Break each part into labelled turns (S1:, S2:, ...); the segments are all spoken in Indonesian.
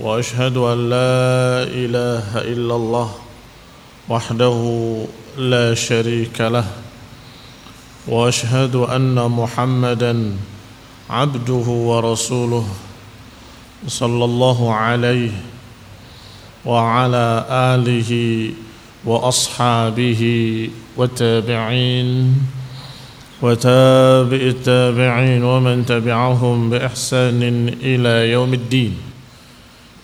S1: وأشهد أن لا إله إلا الله وحده لا شريك له وأشهد أن محمدا عبده ورسوله صلى الله عليه وعلى آله وأصحابه والتابعين وتابع التابعين ومن تبعهم بإحسان إلى يوم الدين.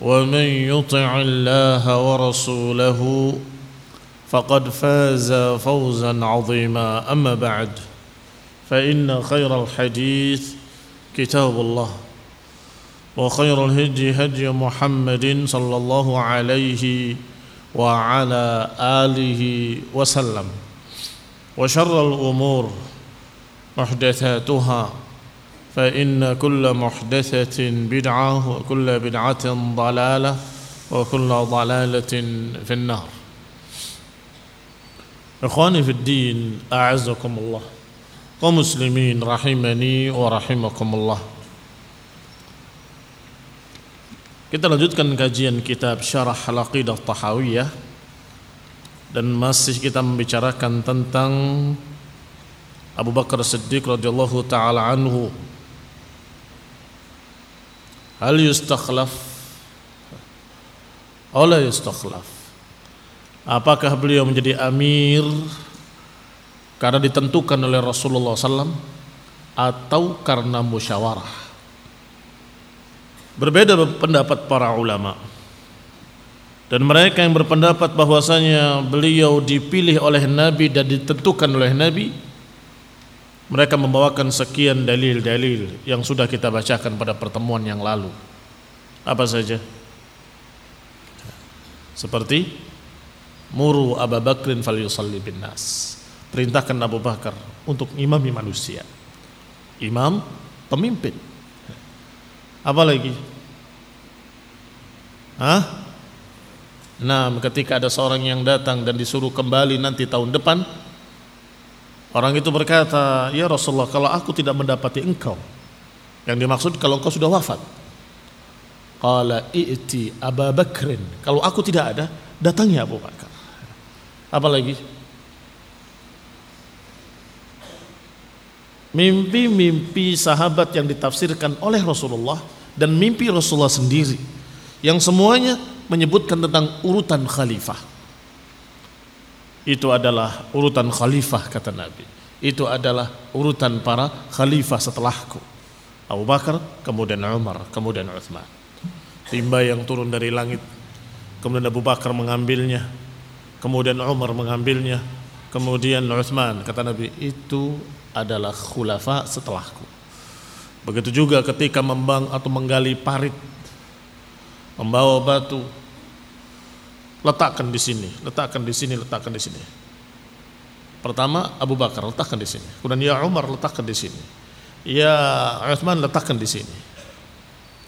S1: ومن يطع الله ورسوله فقد فاز فوزا عظيما. أما بعد فإن خير الحديث كتاب الله وخير الهدي هدي محمد صلى الله عليه وعلى آله وسلم وشر الأمور محدثاتها. فإن كل محدثة بدعة وكل بدعة ضلالة وكل ضلالة في النار إخواني في الدين أعزكم الله ومسلمين رحمني ورحمكم الله Kita lanjutkan kajian kitab Syarah Al-Aqidah Tahawiyah dan masih kita membicarakan tentang Abu Bakar Siddiq radhiyallahu taala anhu hal yustakhlaf Ola yustakhlaf Apakah beliau menjadi amir karena ditentukan oleh Rasulullah SAW atau karena musyawarah? Berbeda pendapat para ulama. Dan mereka yang berpendapat bahwasanya beliau dipilih oleh Nabi dan ditentukan oleh Nabi mereka membawakan sekian dalil-dalil yang sudah kita bacakan pada pertemuan yang lalu. Apa saja? Seperti muru Abu Bakrin falyusalli bin nas. Perintahkan Abu Bakar untuk imami manusia. Imam pemimpin. Apa lagi? Hah? Nah, ketika ada seorang yang datang dan disuruh kembali nanti tahun depan, Orang itu berkata, "Ya Rasulullah, kalau aku tidak mendapati engkau." Yang dimaksud kalau engkau sudah wafat. Qala i'ti Abu Bakrin. Kalau aku tidak ada, datangnya Abu Bakar. Apa lagi? Mimpi-mimpi sahabat yang ditafsirkan oleh Rasulullah dan mimpi Rasulullah sendiri yang semuanya menyebutkan tentang urutan khalifah itu adalah urutan khalifah kata Nabi. Itu adalah urutan para khalifah setelahku. Abu Bakar, kemudian Umar, kemudian Uthman. Timba yang turun dari langit, kemudian Abu Bakar mengambilnya, kemudian Umar mengambilnya, kemudian Uthman. Kata Nabi, itu adalah khulafa setelahku. Begitu juga ketika membang atau menggali parit, membawa batu, letakkan di sini, letakkan di sini, letakkan di sini. Pertama Abu Bakar letakkan di sini. Kemudian ya Umar letakkan di sini. Ya Uthman letakkan di sini.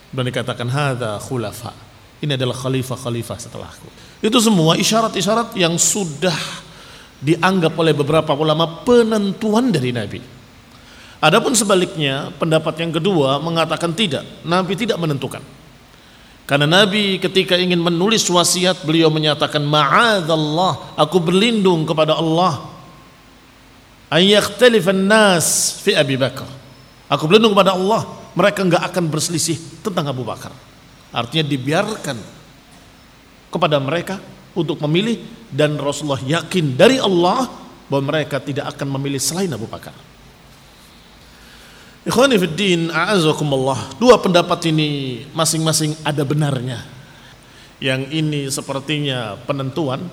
S1: Dan dikatakan hadza khulafa. Ini adalah khalifah-khalifah setelahku. Itu semua isyarat-isyarat yang sudah dianggap oleh beberapa ulama penentuan dari Nabi. Adapun sebaliknya, pendapat yang kedua mengatakan tidak, Nabi tidak menentukan. Karena Nabi ketika ingin menulis wasiat, beliau menyatakan ma'adallah, aku berlindung kepada Allah. Nas fi Abi Bakar. Aku berlindung kepada Allah, mereka enggak akan berselisih tentang Abu Bakar. Artinya dibiarkan kepada mereka untuk memilih dan Rasulullah yakin dari Allah bahwa mereka tidak akan memilih selain Abu Bakar. Ikhwani fiddin, a'azakumullah. Dua pendapat ini masing-masing ada benarnya. Yang ini sepertinya penentuan,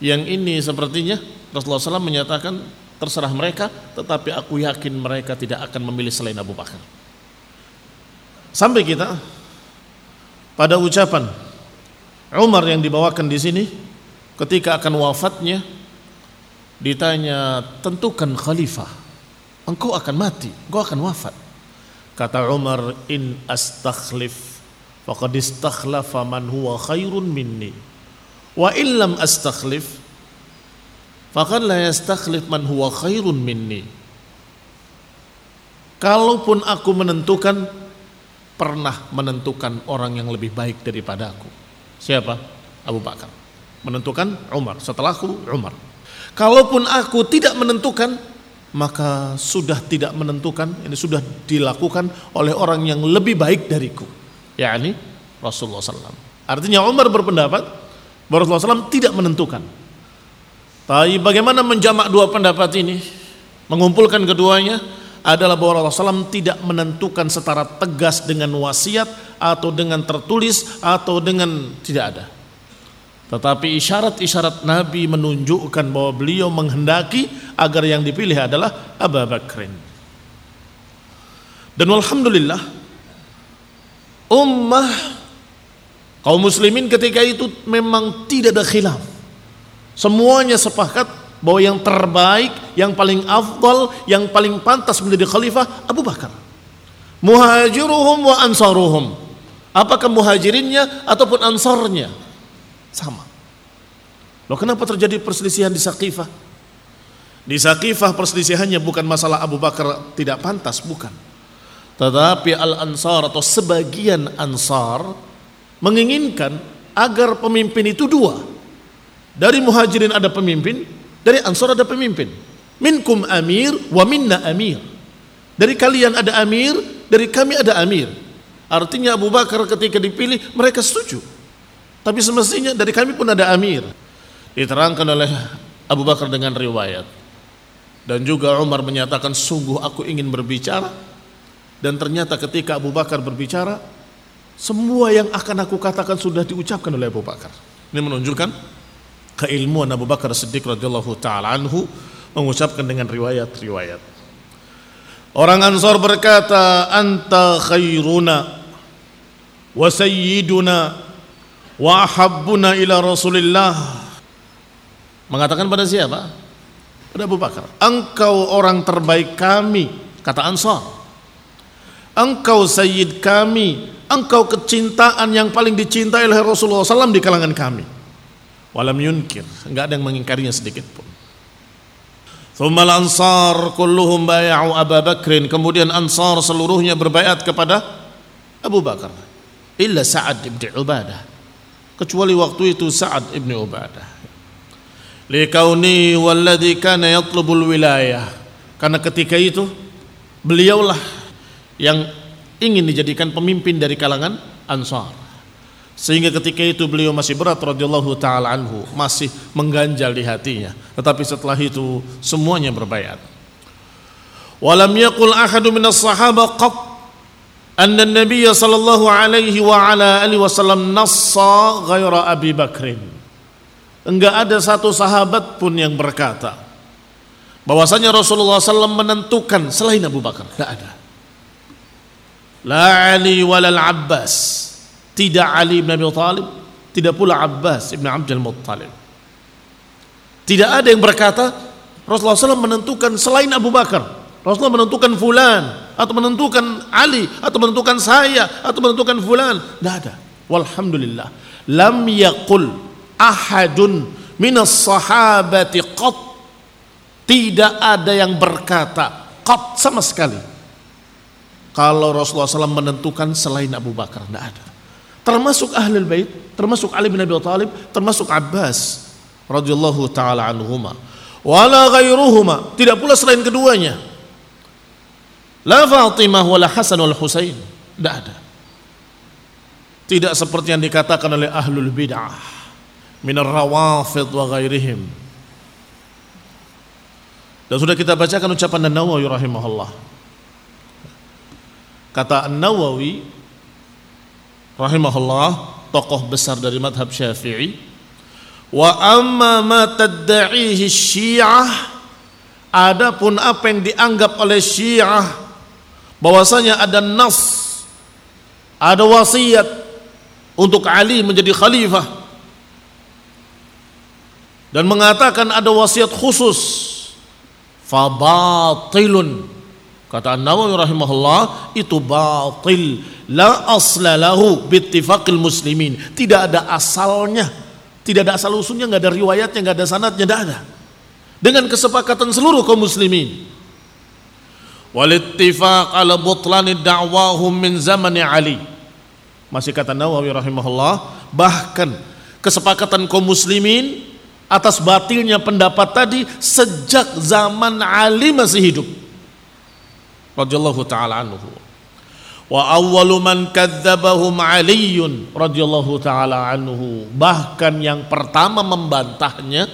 S1: yang ini sepertinya Rasulullah SAW menyatakan terserah mereka, tetapi aku yakin mereka tidak akan memilih selain Abu Bakar. Sampai kita pada ucapan Umar yang dibawakan di sini ketika akan wafatnya ditanya tentukan khalifah engkau akan mati engkau akan wafat kata Umar in astakhlif faqad istakhlafa man huwa khairun minni wa illam astakhlif faqad la yastakhlif man huwa khairun minni kalaupun aku menentukan pernah menentukan orang yang lebih baik daripada aku Siapa? Abu Bakar. Menentukan Umar. Setelahku Umar. Kalaupun aku tidak menentukan, maka sudah tidak menentukan, ini sudah dilakukan oleh orang yang lebih baik dariku. yakni Rasulullah SAW. Artinya Umar berpendapat bahwa Rasulullah SAW tidak menentukan. Tapi bagaimana menjamak dua pendapat ini? Mengumpulkan keduanya adalah bahwa Rasulullah SAW tidak menentukan secara tegas dengan wasiat atau dengan tertulis atau dengan tidak ada. Tetapi isyarat-isyarat Nabi menunjukkan bahwa beliau menghendaki agar yang dipilih adalah Abu Bakrin. Dan alhamdulillah ummah kaum muslimin ketika itu memang tidak ada khilaf. Semuanya sepakat bahwa yang terbaik, yang paling afdal, yang paling pantas menjadi khalifah Abu Bakar. Muhajiruhum wa ansaruhum. Apakah muhajirinnya ataupun ansarnya? Sama. Loh kenapa terjadi perselisihan di Saqifah? Di Saqifah perselisihannya bukan masalah Abu Bakar tidak pantas, bukan. Tetapi Al-Ansar atau sebagian Ansar menginginkan agar pemimpin itu dua. Dari muhajirin ada pemimpin, dari Ansor ada pemimpin. Minkum amir wa minna amir. Dari kalian ada amir, dari kami ada amir. Artinya Abu Bakar ketika dipilih mereka setuju. Tapi semestinya dari kami pun ada amir. Diterangkan oleh Abu Bakar dengan riwayat. Dan juga Umar menyatakan sungguh aku ingin berbicara. Dan ternyata ketika Abu Bakar berbicara, semua yang akan aku katakan sudah diucapkan oleh Abu Bakar. Ini menunjukkan keilmuan Abu Bakar Siddiq radhiyallahu taala anhu mengucapkan dengan riwayat-riwayat. Orang Ansar berkata, "Anta khairuna wa sayyiduna wa ahabbuna ila Rasulillah." Mengatakan pada siapa? Pada Abu Bakar. Engkau orang terbaik kami, kata Ansar. Engkau sayyid kami, engkau kecintaan yang paling dicintai oleh Rasulullah SAW di kalangan kami. Walam yunkir, enggak ada yang mengingkarinya sedikit pun. Thumma ansar kulluhum bay'u Abu Bakrin. Kemudian Ansar seluruhnya berbaiat kepada Abu Bakar. Illa Sa'ad ibn Ubadah. Kecuali waktu itu Sa'ad ibn Ubadah. Likauni walladhi kana yatlubul wilayah. Karena ketika itu beliaulah yang ingin dijadikan pemimpin dari kalangan Ansar. Sehingga ketika itu beliau masih berat radhiyallahu taala anhu, masih mengganjal di hatinya. Tetapi setelah itu semuanya berbayat. Walam yaqul ahadu minas sahaba qat anna an-nabiy sallallahu alaihi wa ala alihi wasallam nassa ghaira Abi Bakrin. Enggak ada satu sahabat pun yang berkata bahwasanya Rasulullah SAW menentukan selain Abu Bakar. Tidak ada. La Ali walal Abbas tidak Ali bin Abi Thalib, tidak pula Abbas bin Abdul Muttalib. Tidak ada yang berkata Rasulullah SAW menentukan selain Abu Bakar. Rasulullah menentukan fulan atau menentukan Ali atau menentukan saya atau menentukan fulan. Tidak ada. Walhamdulillah. Lam yaqul ahadun minas sahabati qat Tidak ada yang berkata qat sama sekali. Kalau Rasulullah SAW menentukan selain Abu Bakar, tidak ada. Termasuk ahli bait, termasuk Ali bin Abi Thalib, termasuk Abbas radhiyallahu taala anhuma. Wala ghairuhuma, tidak pula selain keduanya. La Fatimah wala Hasan wal Husain, tidak ada. Tidak seperti yang dikatakan oleh ahlul bid'ah minar rawafid wa ghairihim dan sudah kita bacakan ucapan An-Nawawi rahimahullah. Kata An-Nawawi rahimahullah, tokoh besar dari madhab Syafi'i, wa amma ma tadda'ihi Syiah adapun apa yang dianggap oleh Syiah bahwasanya ada nas ada wasiat untuk Ali menjadi khalifah. Dan mengatakan ada wasiat khusus. Fabatilun kata An-Nawawi rahimahullah itu batil. La asla lahu bittifaqil muslimin. Tidak ada asalnya. Tidak ada asal usulnya nggak ada riwayatnya nggak ada sanatnya tidak ada. Dengan kesepakatan seluruh kaum muslimin walittifaq ala butlani da'wahum min zamani Ali masih kata Nawawi rahimahullah bahkan kesepakatan kaum muslimin atas batilnya pendapat tadi sejak zaman Ali masih hidup. Radhiyallahu taala anhu. Wa awwalu man kadzdzabahum Aliun radhiyallahu taala anhu. Bahkan yang pertama membantahnya,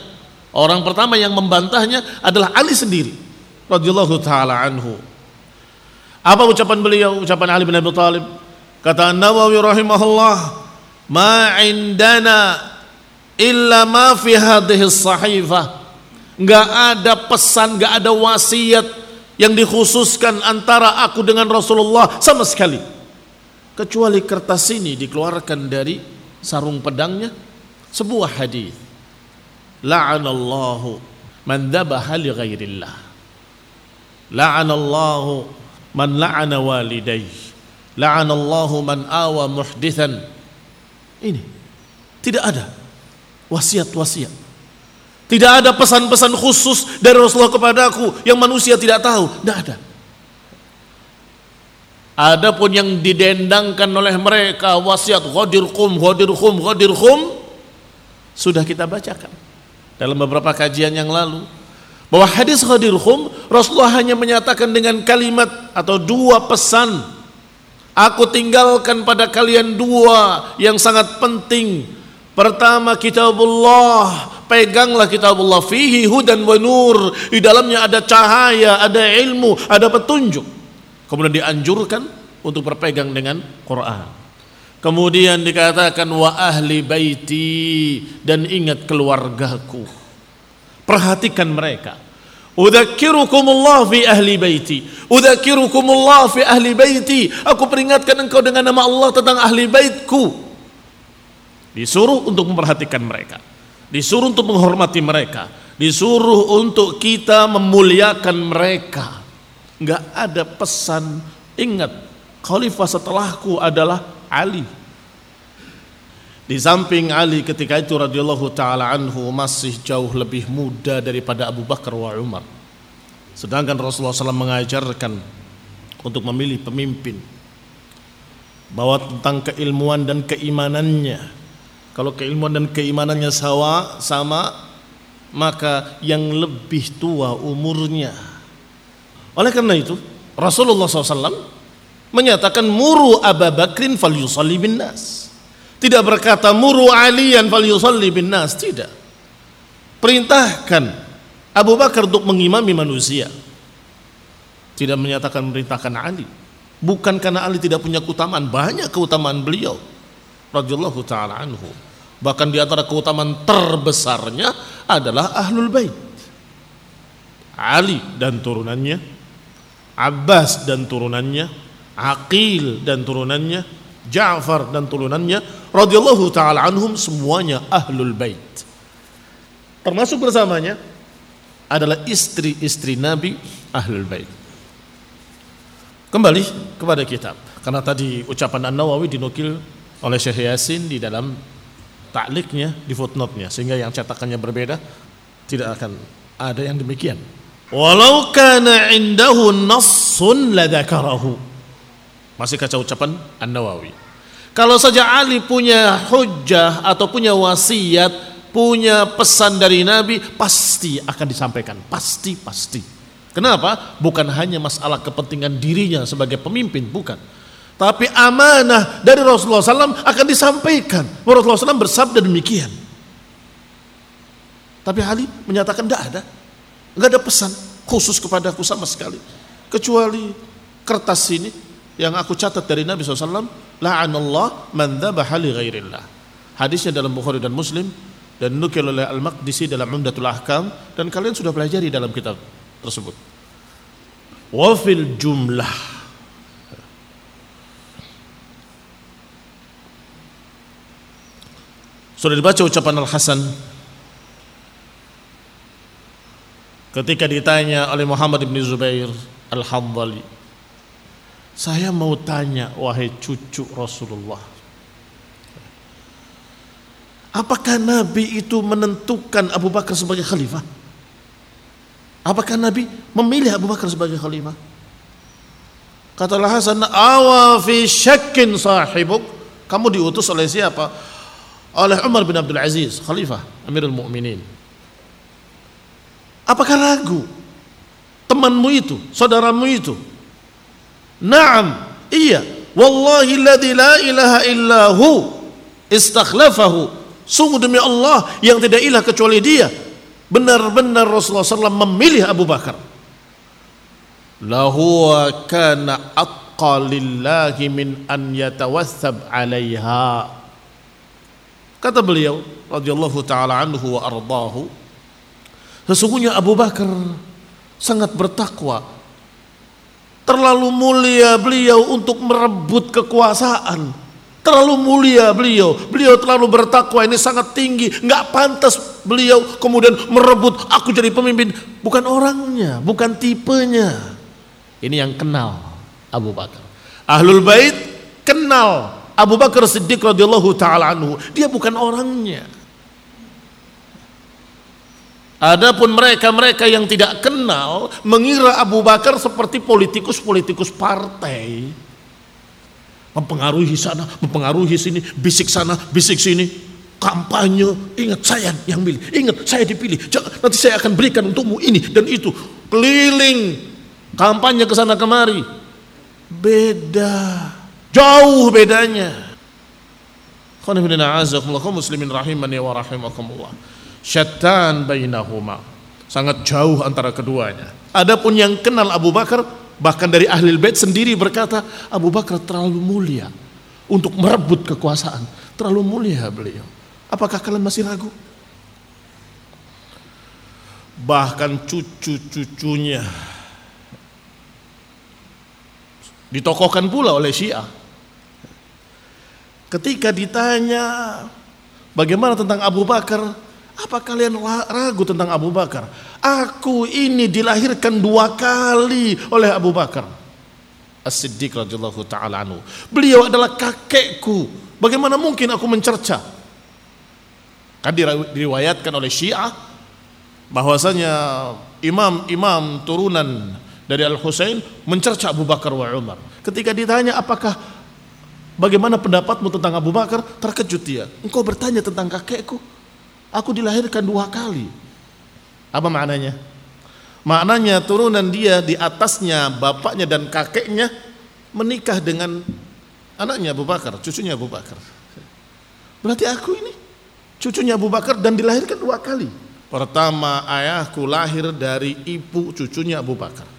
S1: orang pertama yang membantahnya adalah Ali sendiri radhiyallahu taala anhu. Apa ucapan beliau, ucapan Ali bin Abi Thalib? Kata Nawawi rahimahullah, "Ma indana illa ma fi hadhihi sahifah enggak ada pesan enggak ada wasiat yang dikhususkan antara aku dengan Rasulullah sama sekali. Kecuali kertas ini dikeluarkan dari sarung pedangnya sebuah hadis. La'anallahu man dhabaha li ghairillah la'anallahu man la'ana walidayhi la'anallahu man awa muhdithan ini tidak ada wasiat-wasiat. Tidak ada pesan-pesan khusus dari Rasulullah kepadaku yang manusia tidak tahu. Tidak ada. Adapun yang didendangkan oleh mereka wasiat ghadirkum ghadirkum ghadirkum sudah kita bacakan dalam beberapa kajian yang lalu bahwa hadis ghadirkum Rasulullah hanya menyatakan dengan kalimat atau dua pesan aku tinggalkan pada kalian dua yang sangat penting Pertama kitabullah, peganglah kitabullah fihi hudan wa nur. Di dalamnya ada cahaya, ada ilmu, ada petunjuk. Kemudian dianjurkan untuk berpegang dengan Quran. Kemudian dikatakan wa ahli baiti dan ingat keluargaku. Perhatikan mereka. Udzakirukumullah fi ahli baiti. Udzakirukumullah fi ahli baiti. Aku peringatkan engkau dengan nama Allah tentang ahli baitku. Disuruh untuk memperhatikan mereka. Disuruh untuk menghormati mereka. Disuruh untuk kita memuliakan mereka. Enggak ada pesan, ingat, khalifah setelahku adalah Ali. Di samping Ali ketika itu radhiyallahu taala anhu masih jauh lebih muda daripada Abu Bakar wa Umar. Sedangkan Rasulullah SAW mengajarkan untuk memilih pemimpin bahwa tentang keilmuan dan keimanannya kalau keilmuan dan keimanannya sama, sama maka yang lebih tua umurnya. Oleh karena itu, Rasulullah SAW menyatakan muru Abu Bakrin fal yusalli bin nas. Tidak berkata muru Alian fal yusalli bin nas, tidak. Perintahkan Abu Bakar untuk mengimami manusia. Tidak menyatakan merintahkan Ali. Bukan karena Ali tidak punya keutamaan, banyak keutamaan beliau radhiyallahu taala anhu. Bahkan di antara keutamaan terbesarnya adalah Ahlul Bait. Ali dan turunannya, Abbas dan turunannya, Aqil dan turunannya, Ja'far dan turunannya, radhiyallahu taala anhum semuanya Ahlul Bait. Termasuk bersamanya adalah istri-istri Nabi Ahlul Bait. Kembali kepada kitab. Karena tadi ucapan An-Nawawi dinukil oleh Syekh Yasin di dalam takliknya di footnote-nya sehingga yang cetakannya berbeda tidak akan ada yang demikian Walau kana indahu nassun ladakarahu. Masih kaca ucapan An-Nawawi. Kalau saja Ali punya hujjah atau punya wasiat, punya pesan dari Nabi, pasti akan disampaikan. Pasti, pasti. Kenapa? Bukan hanya masalah kepentingan dirinya sebagai pemimpin, bukan. Tapi amanah dari Rasulullah SAW akan disampaikan. Rasulullah SAW bersabda demikian. Tapi Ali menyatakan tidak ada. Enggak ada pesan khusus kepadaku sama sekali. Kecuali kertas ini yang aku catat dari Nabi SAW. La'anallah man dhabaha li ghairillah. Hadisnya dalam Bukhari dan Muslim dan nukil oleh Al-Maqdisi dalam Umdatul Ahkam dan kalian sudah pelajari dalam kitab tersebut. Wafil jumlah Sudah dibaca ucapan Al-Hasan ketika ditanya oleh Muhammad bin Zubair Al-Hambali saya mau tanya wahai cucu Rasulullah. Apakah Nabi itu menentukan Abu Bakar sebagai khalifah? Apakah Nabi memilih Abu Bakar sebagai khalifah? Kata Al-Hasan awa fi syakkin sahibuk. Kamu diutus oleh siapa? Oleh Umar bin Abdul Aziz, Khalifah Amirul Mukminin. Apakah ragu temanmu itu, saudaramu itu? Naam, iya. Wallahi alladhi la ilaha illahu istakhlafahu. Sungguh demi Allah yang tidak ilah kecuali dia. Benar-benar Rasulullah SAW memilih Abu Bakar. Lahuwa kana atqa lillahi min an yatawassab alaiha Kata beliau radhiyallahu taala anhu wa ardahu sesungguhnya Abu Bakar sangat bertakwa terlalu mulia beliau untuk merebut kekuasaan. Terlalu mulia beliau. Beliau terlalu bertakwa ini sangat tinggi. Nggak pantas beliau kemudian merebut. Aku jadi pemimpin. Bukan orangnya bukan tipenya. Ini yang kenal Abu Bakar. Ahlul Bait kenal Abu Bakar Siddiq radhiyallahu taala anhu, dia bukan orangnya. Adapun mereka-mereka yang tidak kenal mengira Abu Bakar seperti politikus-politikus partai. Mempengaruhi sana, mempengaruhi sini, bisik sana, bisik sini. Kampanye, ingat saya yang milih, ingat saya dipilih. Nanti saya akan berikan untukmu ini dan itu. Keliling, kampanye ke sana kemari. Beda. Jauh bedanya. muslimin rahimani wa rahimakumullah. Syattan bainahuma. Sangat jauh antara keduanya. Adapun yang kenal Abu Bakar bahkan dari ahli bait sendiri berkata Abu Bakar terlalu mulia untuk merebut kekuasaan. Terlalu mulia beliau. Apakah kalian masih ragu? Bahkan cucu-cucunya ditokohkan pula oleh Syiah Ketika ditanya bagaimana tentang Abu Bakar, apa kalian ragu tentang Abu Bakar? Aku ini dilahirkan dua kali oleh Abu Bakar. As-Siddiq radhiyallahu taala anhu. Beliau adalah kakekku. Bagaimana mungkin aku mencerca? Kan diriwayatkan oleh Syiah bahwasanya imam-imam turunan dari Al Husain mencerca Abu Bakar wa Umar. Ketika ditanya apakah Bagaimana pendapatmu tentang Abu Bakar? Terkejut dia. Engkau bertanya tentang kakekku. Aku dilahirkan dua kali. Apa maknanya? Maknanya turunan dia di atasnya bapaknya dan kakeknya menikah dengan anaknya Abu Bakar, cucunya Abu Bakar. Berarti aku ini cucunya Abu Bakar dan dilahirkan dua kali. Pertama ayahku lahir dari ibu cucunya Abu Bakar.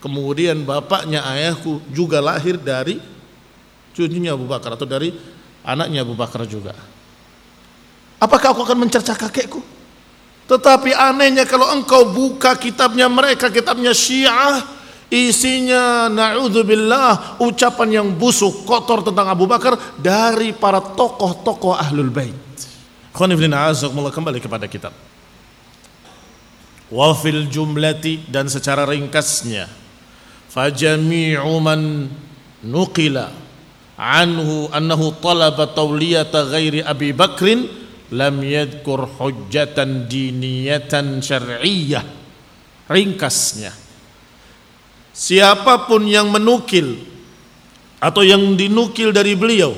S1: Kemudian bapaknya ayahku juga lahir dari cucunya Abu Bakar atau dari anaknya Abu Bakar juga. Apakah aku akan mencerca kakekku? Tetapi anehnya kalau engkau buka kitabnya mereka, kitabnya Syiah, isinya naudzubillah ucapan yang busuk, kotor tentang Abu Bakar dari para tokoh-tokoh Ahlul Bait. kembali kepada kitab. Wafil jumlati dan secara ringkasnya fajami'u man nuqila anhu annahu talaba tawliyata ghairi Abi Bakrin lam yadhkur hujjatan diniyatan syar'iyyah. Ringkasnya. Siapa pun yang menukil atau yang dinukil dari beliau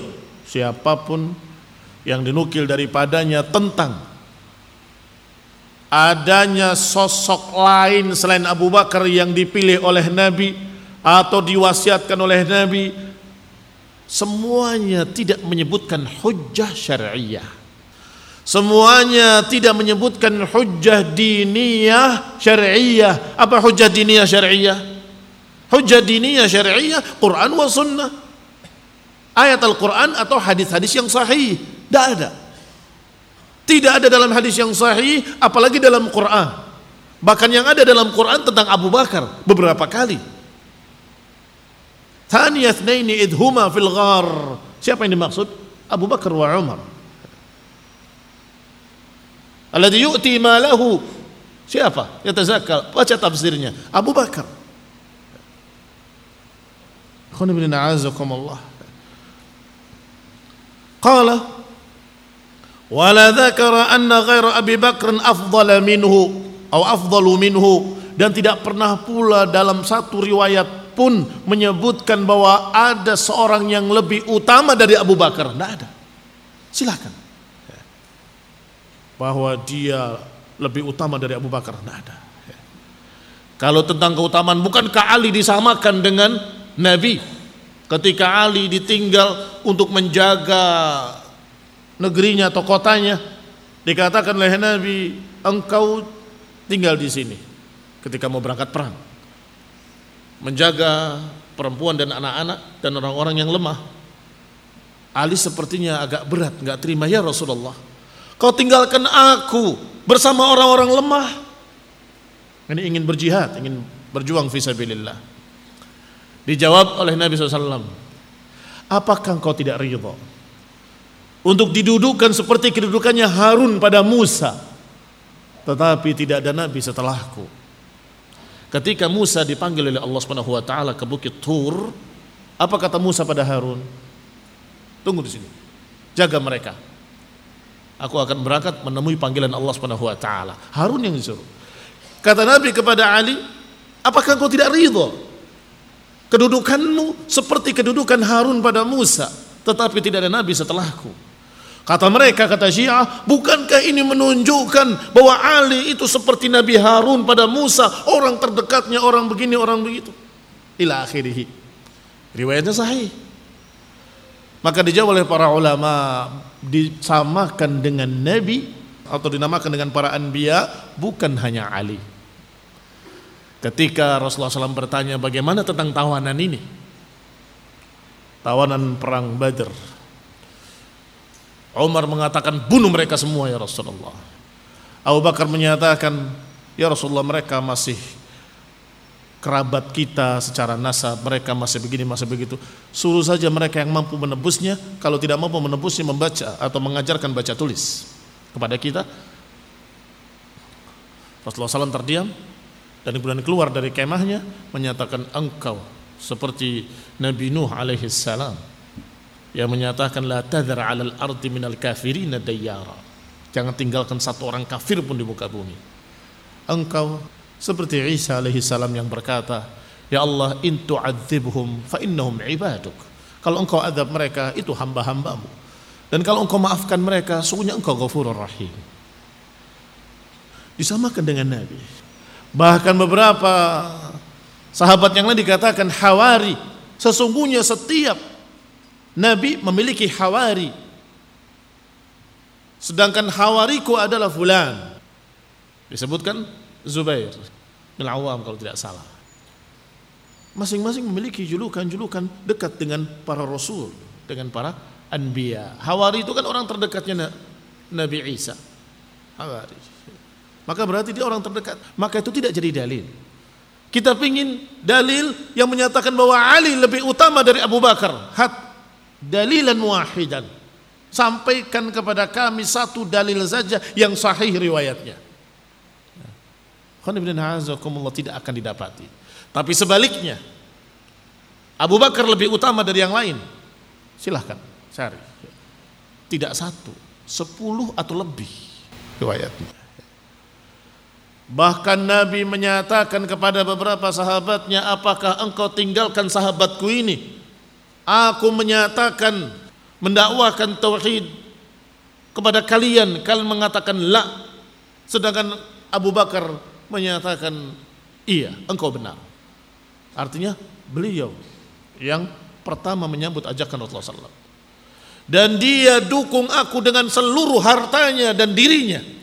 S1: siapa pun yang dinukil daripadanya tentang adanya sosok lain selain Abu Bakar yang dipilih oleh Nabi atau diwasiatkan oleh Nabi semuanya tidak menyebutkan hujjah syariah Semuanya tidak menyebutkan hujjah diniyah syariah. Apa hujjah diniyah syariah? Hujjah diniyah syariah Quran wa sunnah. Ayat Al-Quran atau hadis-hadis yang sahih. Tidak ada. Tidak ada dalam hadis yang sahih, apalagi dalam Quran. Bahkan yang ada dalam Quran tentang Abu Bakar beberapa kali. Thaniyat naini idhuma fil ghar. Siapa yang dimaksud? Abu Bakar wa Umar. Alladhi yu'ti malahu. Siapa? Yatazakal. Baca tafsirnya. Abu Bakar. Khana bin Allah. Qala wala dzakara anna ghaira Abi Bakr afdala minhu atau afdalu minhu dan tidak pernah pula dalam satu riwayat pun menyebutkan bahwa ada seorang yang lebih utama dari Abu Bakar. Tidak ada. Silakan bahwa dia lebih utama dari Abu Bakar? Tidak ada. Kalau tentang keutamaan bukankah Ali disamakan dengan Nabi? Ketika Ali ditinggal untuk menjaga negerinya atau kotanya dikatakan oleh Nabi engkau tinggal di sini ketika mau berangkat perang. Menjaga perempuan dan anak-anak dan orang-orang yang lemah. Ali sepertinya agak berat nggak terima ya Rasulullah Kau tinggalkan aku bersama orang-orang lemah. Ini ingin berjihad, ingin berjuang fisabilillah. Dijawab oleh Nabi SAW. Apakah kau tidak ridho? Untuk didudukan seperti kedudukannya Harun pada Musa. Tetapi tidak ada Nabi setelahku. Ketika Musa dipanggil oleh Allah Subhanahu ke Bukit Tur, apa kata Musa pada Harun? Tunggu di sini. Jaga mereka Aku akan berangkat menemui panggilan Allah Subhanahu wa taala. Harun yang disuruh. Kata Nabi kepada Ali, "Apakah kau tidak ridho? Kedudukanmu seperti kedudukan Harun pada Musa, tetapi tidak ada nabi setelahku." Kata mereka, kata Syiah, bukankah ini menunjukkan bahwa Ali itu seperti Nabi Harun pada Musa, orang terdekatnya, orang begini, orang begitu. Ila akhirih. Riwayatnya sahih. Maka dijawab oleh para ulama disamakan dengan Nabi atau dinamakan dengan para anbiya bukan hanya Ali. Ketika Rasulullah SAW bertanya bagaimana tentang tawanan ini, tawanan perang Badr, Umar mengatakan bunuh mereka semua ya Rasulullah. Abu Bakar menyatakan ya Rasulullah mereka masih kerabat kita secara nasab mereka masih begini masih begitu. Suruh saja mereka yang mampu menebusnya kalau tidak mampu menebusnya membaca atau mengajarkan baca tulis kepada kita. Rasulullah SAW terdiam dan kemudian keluar dari kemahnya menyatakan engkau seperti Nabi Nuh alaihi salam yang menyatakan la tadhar 'alal ardi minal kafirin dayyara jangan tinggalkan satu orang kafir pun di muka bumi. Engkau seperti Isa alaihi salam yang berkata, Ya Allah, in tu'adzibhum fa innahum ibaduk. Kalau engkau adab mereka, itu hamba-hambamu. Dan kalau engkau maafkan mereka, sungguhnya engkau ghafurur rahim. Disamakan dengan Nabi. Bahkan beberapa sahabat yang lain dikatakan hawari. Sesungguhnya setiap Nabi memiliki hawari. Sedangkan hawariku adalah fulan. Disebutkan Zubair bin Awam kalau tidak salah. Masing-masing memiliki julukan-julukan dekat dengan para rasul, dengan para anbiya. Hawari itu kan orang terdekatnya Nabi Isa. Hawari. Maka berarti dia orang terdekat. Maka itu tidak jadi dalil. Kita ingin dalil yang menyatakan bahwa Ali lebih utama dari Abu Bakar. Hat dalilan wahidan. Sampaikan kepada kami satu dalil saja yang sahih riwayatnya tidak akan didapati. Tapi sebaliknya, Abu Bakar lebih utama dari yang lain. Silahkan cari. Tidak satu, sepuluh atau lebih riwayatnya. Bahkan Nabi menyatakan kepada beberapa sahabatnya, apakah engkau tinggalkan sahabatku ini? Aku menyatakan, mendakwahkan tauhid kepada kalian, kalian mengatakan la. Sedangkan Abu Bakar menyatakan, iya, engkau benar. Artinya beliau yang pertama menyambut ajakan Rasulullah SAW. Dan dia dukung aku dengan seluruh hartanya dan dirinya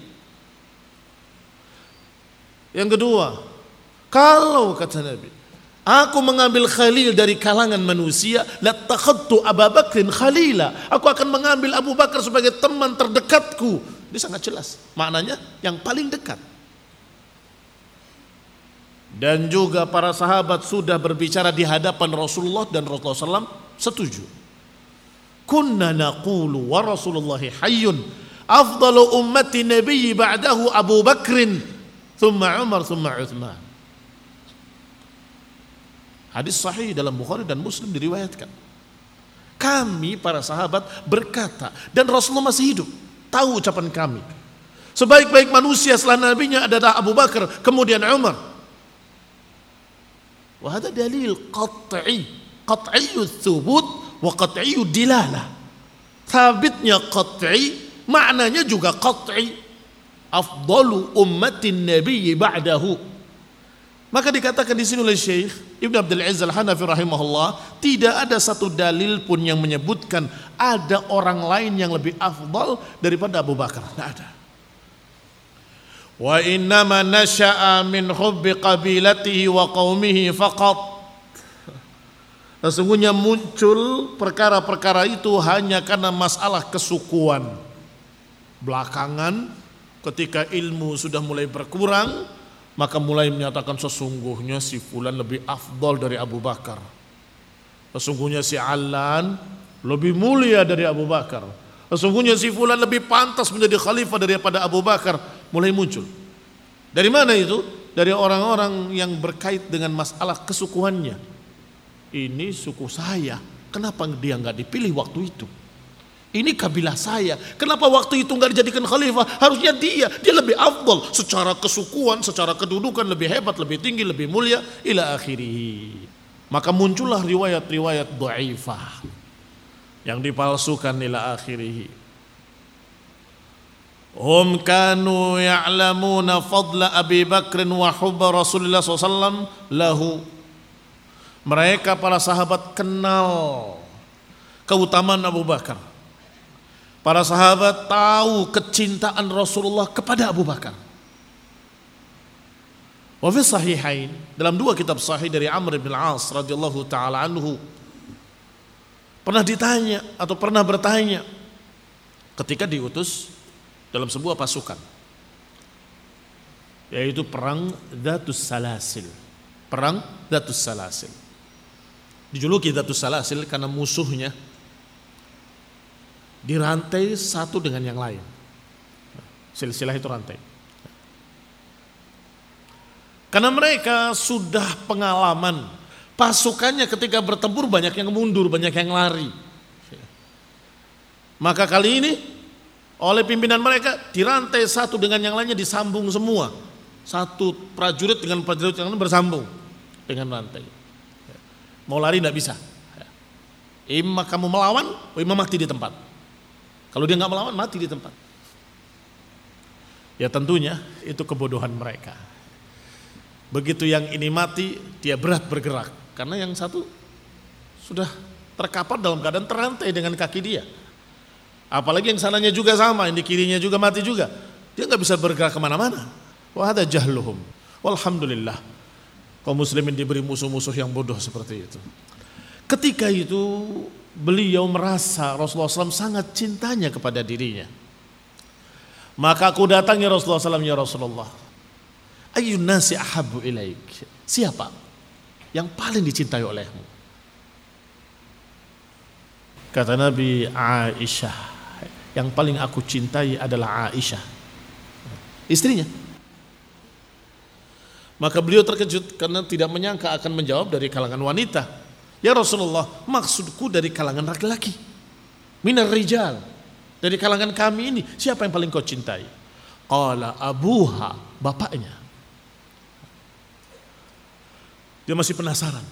S1: yang kedua, kalau kata Nabi, aku mengambil khalil dari kalangan manusia, la takhadtu Abu Bakrin khalila. Aku akan mengambil Abu Bakar sebagai teman terdekatku. Ini sangat jelas. Maknanya yang paling dekat. Dan juga para sahabat sudah berbicara di hadapan Rasulullah dan Rasulullah SAW setuju. Kunna naqulu wa Rasulullah hayyun afdalu ummati nabiyyi ba'dahu Abu Bakrin Thumma Umar, thumma Uthman. Hadis sahih dalam Bukhari dan Muslim diriwayatkan. Kami para sahabat berkata dan Rasulullah masih hidup. Tahu ucapan kami. Sebaik-baik manusia setelah nabinya adalah Abu Bakar, kemudian Umar. Dalil qat'i, qat'i thubut wa qat'i dilalah. Sabitnya qat'i, maknanya juga qat'i afdalu ummatin nabiyyi ba'dahu. Maka dikatakan di sini oleh Syekh Ibn Abdul Aziz Al-Hanafi rahimahullah, tidak ada satu dalil pun yang menyebutkan ada orang lain yang lebih afdal daripada Abu Bakar. Tidak ada. Wa innama nasha'a min hubbi qabilatihi wa qaumihi faqat. Sesungguhnya muncul perkara-perkara itu hanya karena masalah kesukuan. Belakangan ketika ilmu sudah mulai berkurang maka mulai menyatakan sesungguhnya si fulan lebih afdol dari Abu Bakar sesungguhnya si Alan lebih mulia dari Abu Bakar sesungguhnya si fulan lebih pantas menjadi khalifah daripada Abu Bakar mulai muncul dari mana itu dari orang-orang yang berkait dengan masalah kesukuannya ini suku saya kenapa dia nggak dipilih waktu itu ini kabilah saya. Kenapa waktu itu nggak dijadikan khalifah? Harusnya dia. Dia lebih afdol secara kesukuan, secara kedudukan lebih hebat, lebih tinggi, lebih mulia. Ila akhirih. Maka muncullah riwayat-riwayat dhaifah yang dipalsukan ila akhirih. Hum kanu ya'lamuna fadla Abi Bakr wa hubba Rasulullah SAW lahu. Mereka para sahabat kenal keutamaan Abu Bakar Para sahabat tahu kecintaan Rasulullah kepada Abu Bakar. Wa fi sahihain dalam dua kitab sahih dari Amr bin Al-As radhiyallahu taala anhu pernah ditanya atau pernah bertanya ketika diutus dalam sebuah pasukan yaitu perang Datus Salasil. Perang Datus Salasil. Dijuluki Datus Salasil karena musuhnya dirantai satu dengan yang lain. Silsilah itu rantai. Karena mereka sudah pengalaman pasukannya ketika bertempur banyak yang mundur, banyak yang lari. Maka kali ini oleh pimpinan mereka dirantai satu dengan yang lainnya disambung semua. Satu prajurit dengan prajurit yang lain bersambung dengan rantai. Mau lari tidak bisa. Imam kamu melawan, imam mati di tempat. Kalau dia nggak melawan mati di tempat. Ya tentunya itu kebodohan mereka. Begitu yang ini mati, dia berat bergerak. Karena yang satu sudah terkapar dalam keadaan terantai dengan kaki dia. Apalagi yang sananya juga sama, yang di kirinya juga mati juga. Dia nggak bisa bergerak ke mana-mana. Wah ada jahluhum. Walhamdulillah. Kaum muslimin diberi musuh-musuh yang bodoh seperti itu. Ketika itu beliau merasa Rasulullah SAW sangat cintanya kepada dirinya. Maka aku datangi Rasulullah SAW, ya Rasulullah. Ayun nasi ahabu ilaik. Siapa yang paling dicintai olehmu? Kata Nabi Aisyah. Yang paling aku cintai adalah Aisyah. Istrinya. Maka beliau terkejut karena tidak menyangka akan menjawab dari kalangan wanita. Ya Rasulullah, maksudku dari kalangan laki-laki. Minar rijal. Dari kalangan kami ini, siapa yang paling kau cintai? Qala abuha, bapaknya. Dia masih penasaran.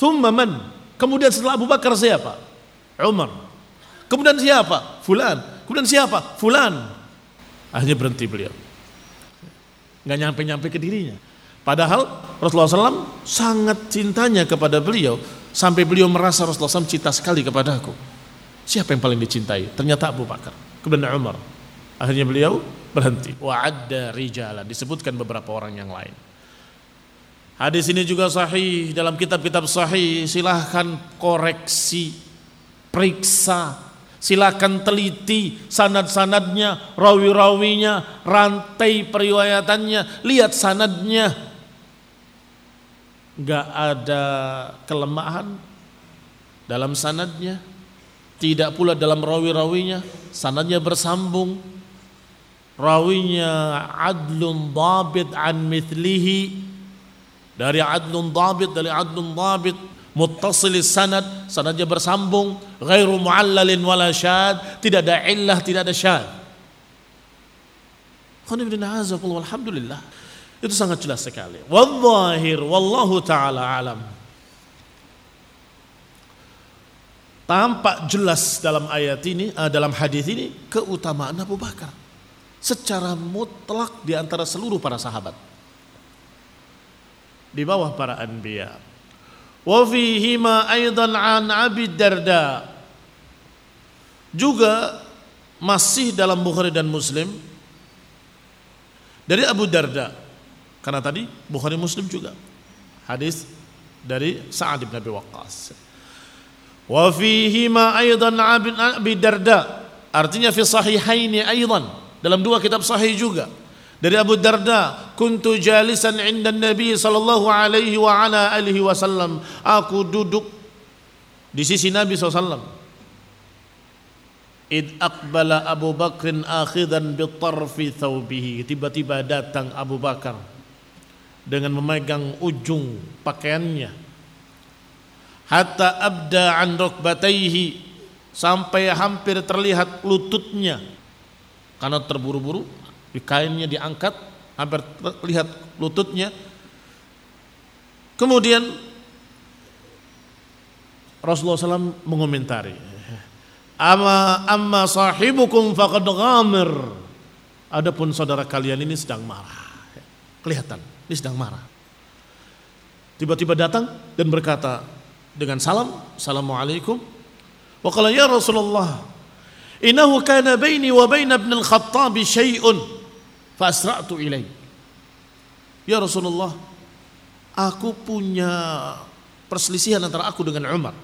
S1: Thumma man? Kemudian setelah Abu Bakar siapa? Umar. Kemudian siapa? Fulan. Kemudian siapa? Fulan. Akhirnya berhenti beliau. Nggak nyampe-nyampe ke dirinya. Padahal Rasulullah SAW sangat cintanya kepada beliau sampai beliau merasa Rasulullah SAW cinta sekali kepadaku. Siapa yang paling dicintai? Ternyata Abu Bakar. Kemudian Umar. Akhirnya beliau berhenti. Wa'adda rijala. Disebutkan beberapa orang yang lain. Hadis ini juga sahih dalam kitab-kitab sahih. Silahkan koreksi, periksa, silahkan teliti sanad-sanadnya, rawi-rawinya, rantai periwayatannya, lihat sanadnya. Gak ada kelemahan dalam sanadnya, tidak pula dalam rawi-rawinya, sanadnya bersambung. Rawinya adlun dabit an mithlihi dari adlun dabit dari adlun dabit muttasil sanad sanadnya bersambung ghairu muallalin wala syad tidak ada illah tidak ada syad. Alhamdulillah itu sangat jelas sekali. Wadzahir wallahu taala alam. Tampak jelas dalam ayat ini uh, dalam hadis ini keutamaan Abu Bakar. Secara mutlak di antara seluruh para sahabat di bawah para anbiya. Wa fihi ma aidan an Abi Darda. Juga masih dalam Bukhari dan Muslim dari Abu Darda. Karena tadi Bukhari Muslim juga. Hadis dari Sa'ad bin Abi Waqqas. Wa fihi ma aidan Abi Darda. Artinya fi sahihaini aidan. Dalam dua kitab sahih juga dari Abu Darda, kuntu jalisan inda Nabi sallallahu alaihi wa ala alihi wasallam. Aku duduk di sisi Nabi SAW. Id aqbala Abu Bakrin akhidan bitarfi thawbihi. Tiba-tiba datang Abu Bakar dengan memegang ujung pakaiannya. Hatta abda an rukbatayhi sampai hampir terlihat lututnya. Karena terburu-buru kainnya diangkat hampir terlihat lututnya. Kemudian Rasulullah SAW mengomentari amma amma sahibukum faqad ghamir. Adapun saudara kalian ini sedang marah. Kelihatan ini sedang marah. Tiba-tiba datang dan berkata dengan salam assalamualaikum. Wa qala ya Rasulullah innahu kana baini wa baina ibn al-khattab syai'un Fasra'tu ilaih. Ya Rasulullah, aku punya perselisihan antara aku dengan Umar.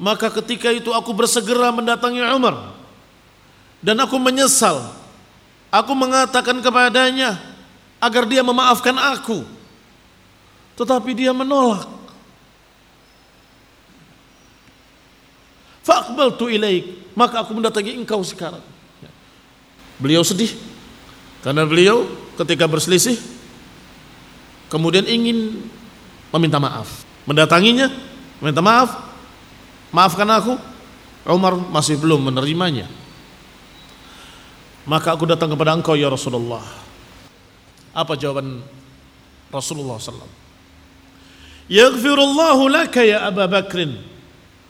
S1: Maka ketika itu aku bersegera mendatangi Umar dan aku menyesal. Aku mengatakan kepadanya agar dia memaafkan aku. Tetapi dia menolak. Faqbaltu ilaik, maka aku mendatangi engkau sekarang. Beliau sedih karena beliau ketika berselisih kemudian ingin meminta maaf. Mendatanginya, meminta maaf. Maafkan aku. Umar masih belum menerimanya. Maka aku datang kepada engkau ya Rasulullah. Apa jawaban Rasulullah SAW? Yaghfirullahu laka ya Abu Bakrin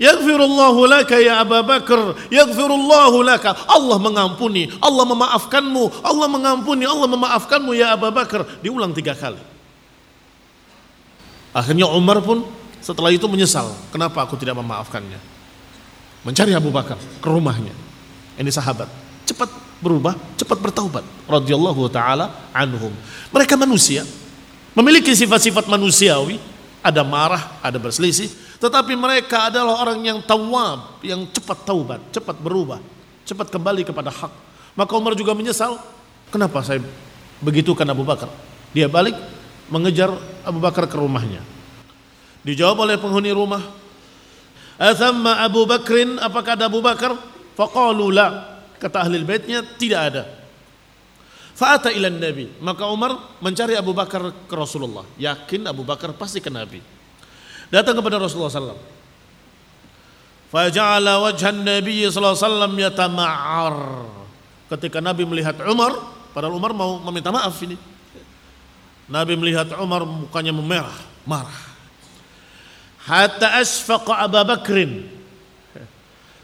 S1: Yaghfirullahu laka ya Abu Bakar, yaghfirullahu laka. Allah mengampuni, Allah memaafkanmu, Allah mengampuni, Allah memaafkanmu ya Abu Bakar. Diulang tiga kali. Akhirnya Umar pun setelah itu menyesal, kenapa aku tidak memaafkannya? Mencari Abu Bakar ke rumahnya. Ini sahabat, cepat berubah, cepat bertaubat. Radhiyallahu taala anhum. Mereka manusia, memiliki sifat-sifat manusiawi, ada marah, ada berselisih, tetapi mereka adalah orang yang tawab, yang cepat taubat, cepat berubah, cepat kembali kepada hak. Maka Umar juga menyesal, kenapa saya begitukan Abu Bakar? Dia balik mengejar Abu Bakar ke rumahnya. Dijawab oleh penghuni rumah, "Athamma Abu Bakrin, apakah ada Abu Bakar?" Faqalu. Kata ahli baitnya tidak ada. Fa'ata ila Nabi. Maka Umar mencari Abu Bakar ke Rasulullah. Yakin Abu Bakar pasti ke Nabi. Datang kepada Rasulullah SAW. Faja'ala wajhan Nabi SAW yatama'ar. Ketika Nabi melihat Umar, padahal Umar mau meminta maaf ini. Nabi melihat Umar mukanya memerah, marah. Hatta asfaqa Abu Bakrin.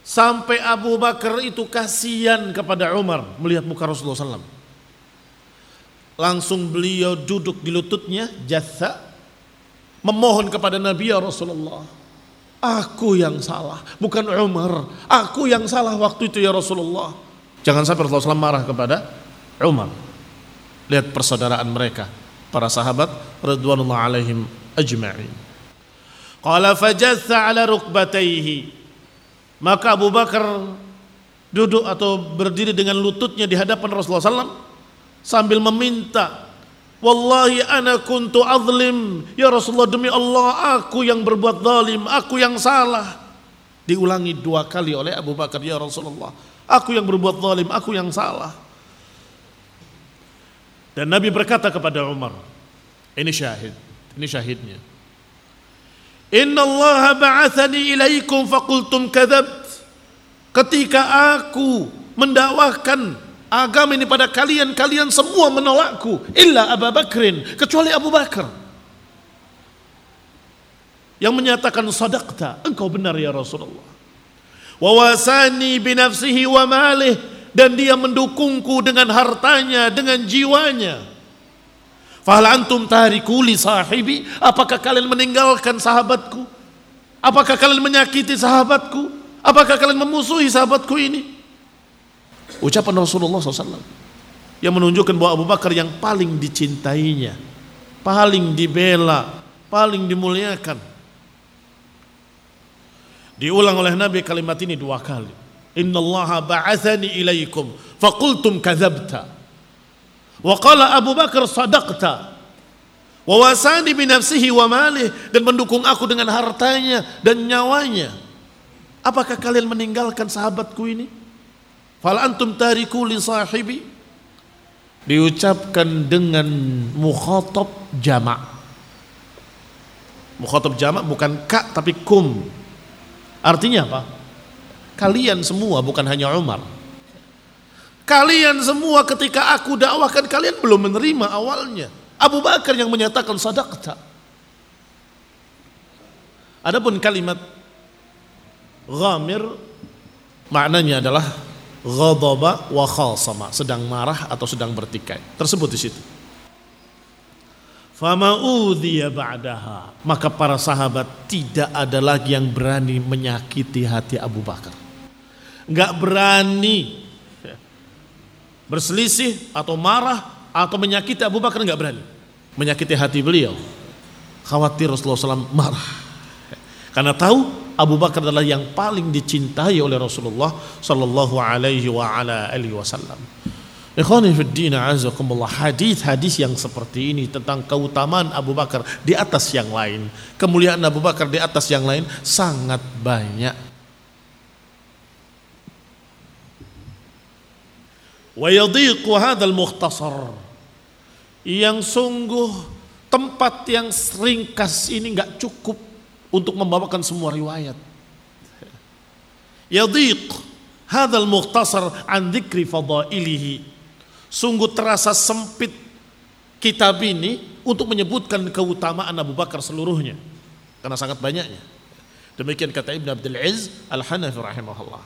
S1: Sampai Abu Bakar itu kasihan kepada Umar melihat muka Rasulullah SAW. Langsung beliau duduk di lututnya, jatha, memohon kepada Nabi ya Rasulullah. Aku yang salah, bukan Umar. Aku yang salah waktu itu ya Rasulullah. Jangan sampai Rasulullah SAW marah kepada Umar. Lihat persaudaraan mereka para sahabat radhiyallahu alaihim ajma'in. Qala fajatha ala rukbatayhi. Maka Abu Bakar duduk atau berdiri dengan lututnya di hadapan Rasulullah SAW sambil meminta Wallahi ana kuntu azlim Ya Rasulullah demi Allah aku yang berbuat zalim Aku yang salah Diulangi dua kali oleh Abu Bakar Ya Rasulullah Aku yang berbuat zalim Aku yang salah dan Nabi berkata kepada Umar, ini syahid, ini syahidnya. Inna Allah ba'athani ilaikum faqultum kadzabt. Ketika aku mendakwahkan agama ini pada kalian, kalian semua menolakku. Illa Abu Bakrin, kecuali Abu Bakar. Yang menyatakan sadaqta, engkau benar ya Rasulullah. Wawasani binafsihi wa malih dan dia mendukungku dengan hartanya, dengan jiwanya. Fahal antum tarikuli sahibi? Apakah kalian meninggalkan sahabatku? Apakah kalian menyakiti sahabatku? Apakah kalian memusuhi sahabatku ini? Ucapan Rasulullah SAW yang menunjukkan bahwa Abu Bakar yang paling dicintainya, paling dibela, paling dimuliakan. Diulang oleh Nabi kalimat ini dua kali. Inna Allah ba'athani ilaikum faqultum kadzabta. Wa qala Abu Bakar sadaqta. Wa wasani bi nafsihi wa malih dan mendukung aku dengan hartanya dan nyawanya. Apakah kalian meninggalkan sahabatku ini? Fal antum tariku li sahibi? Diucapkan dengan mukhatab jamak. Mukhatab jamak bukan ka tapi kum. Artinya apa? Kalian semua bukan hanya Umar. Kalian semua ketika aku dakwahkan kalian belum menerima awalnya. Abu Bakar yang menyatakan sadaqta. Adapun kalimat ghamir maknanya adalah ghadaba wa khasama, sedang marah atau sedang bertikai. Tersebut di situ. Fama ba'daha. Maka para sahabat tidak ada lagi yang berani menyakiti hati Abu Bakar nggak berani berselisih atau marah atau menyakiti Abu Bakar nggak berani menyakiti hati beliau khawatir Rasulullah SAW marah karena tahu Abu Bakar adalah yang paling dicintai oleh Rasulullah Sallallahu Alaihi wa ala alihi Wasallam. Hadis-hadis yang seperti ini tentang keutamaan Abu Bakar di atas yang lain, kemuliaan Abu Bakar di atas yang lain sangat banyak. Yang sungguh tempat yang ringkas ini nggak cukup untuk membawakan semua riwayat. Yadhiq hadzal mukhtasar an dzikri fadailihi. Sungguh terasa sempit kitab ini untuk menyebutkan keutamaan Abu Bakar seluruhnya. Karena sangat banyaknya. Demikian kata Ibn Abdul Aziz Al-Hanafi rahimahullah.